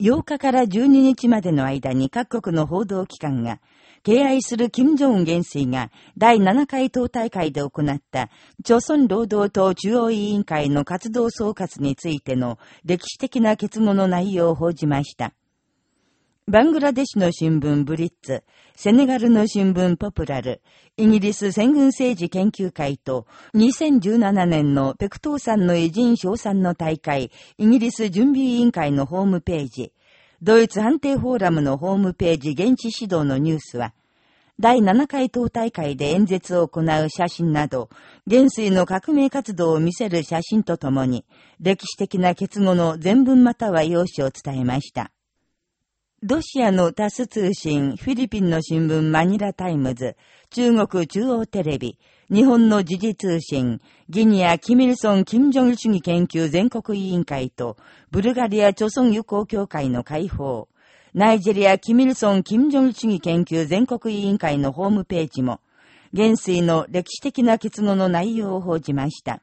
8日から12日までの間に各国の報道機関が、敬愛する金正恩元帥が第7回党大会で行った、朝鮮労働党中央委員会の活動総括についての歴史的な結語の内容を報じました。バングラデシュの新聞ブリッツ、セネガルの新聞ポプラル、イギリス戦軍政治研究会と、2017年のペクトーさんの偉人賞賛の大会、イギリス準備委員会のホームページ、ドイツ反帝フォーラムのホームページ現地指導のニュースは、第7回党大会で演説を行う写真など、元帥の革命活動を見せる写真とともに、歴史的な結語の全文または要旨を伝えました。ロシアのタス通信、フィリピンの新聞マニラタイムズ、中国中央テレビ、日本の時事通信、ギニア・キミルソン・キム・ジョン主義研究全国委員会と、ブルガリア・チョソン友好協会の会報、ナイジェリア・キミルソン・キム・ジョン主義研究全国委員会のホームページも、元帥の歴史的な結合の内容を報じました。